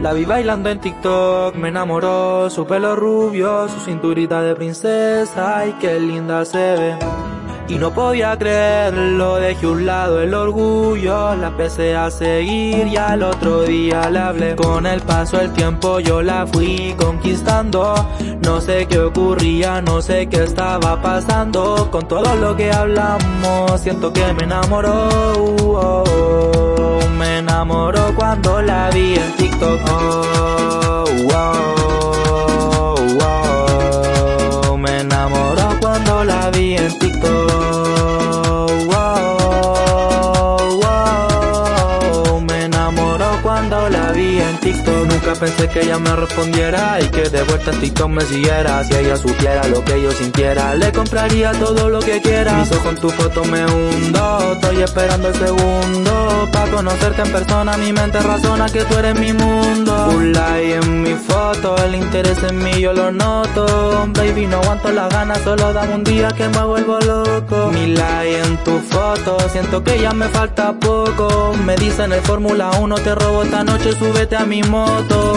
La vi bailando en TikTok, me enamoró, su pelo rubio, su cinturita de princesa, ay qué linda se ve. Y no podía creerlo, dejé un lado el orgullo, la empecé a seguir y al otro día le hablé. Con el paso del tiempo yo la fui conquistando, no sé qué ocurría, no sé qué estaba pasando. Con todo lo que hablamos, siento que me enamoró. La vi en TikTok. Oh, pensé que ella me respondiera y que de vuelta en TikTok me siguiera. Si ella supiera lo que yo sintiera, le compraría todo lo que quiera. Mis ojos con tu foto me hundo, estoy esperando el segundo. Pa' conocerte en persona, mi mente razona que tú eres mi mundo. Foto, el interés en mí yo lo noto. Baby, no aguanto las ganas, solo dame un día que me vuelvo loco. Mi like en tu foto, siento que ya me falta poco. Me dicen el Fórmula 1, te robo esta noche, súbete a mi moto.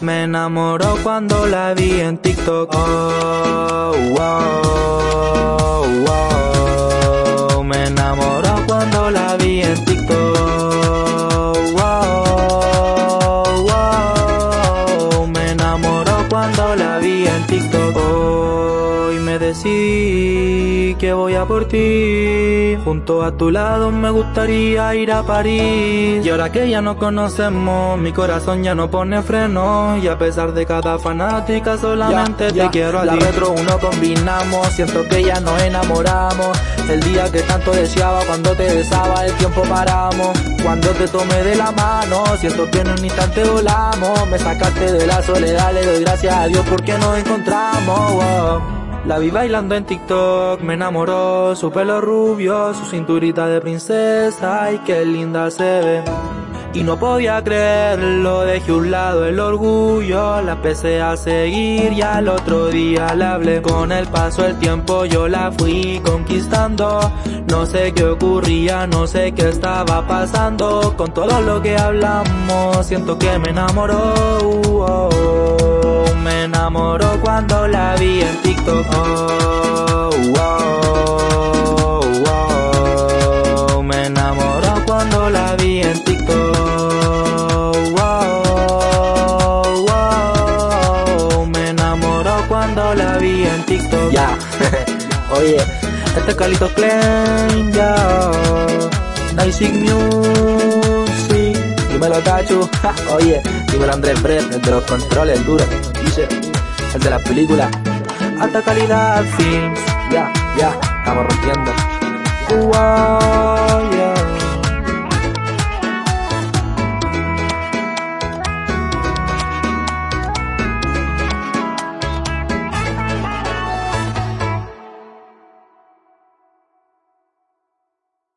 Me enamoró cuando la vi en TikTok. Oh, wow, me decidí que voy a por ti. Junto a tu lado me gustaría ir a París. Y ahora que ya nos conocemos, mi corazón ya no pone freno. Y a pesar de cada fanática, solamente Ya, te ya, quiero a la ti. retro uno combinamos, siento que ya nos enamoramos. El día que tanto deseaba, cuando te besaba, el tiempo paramos. Cuando te tomé de la mano, siento que en un instante volamos. Me sacaste de la soledad, le doy gracias a Dios porque nos encontramos. wow. La vi bailando en TikTok, me enamoró, su pelo rubio, su cinturita de princesa, ay qué linda se ve. Y no podía creerlo, dejé un lado el orgullo, la empecé a seguir y al otro día le hablé. Con el paso del tiempo yo la fui conquistando, no sé qué ocurría, no sé qué estaba pasando. Con todo lo que hablamos, siento que me enamoró. oh, oh. Me enamoró cuando la vi en Oh. Me enamoró cuando la vi en TikTok. Wow. Me enamoró cuando la vi en TikTok. Ya, oye, Este es Carlitos Klein, ya. Nice Music. dímelo Tachu, ja, oye, dímelo Andrés Brett, el de los controles, el duro, dice, el de las películas. Alta calidad, films. Ya, ya, estamos rompiendo. Wow,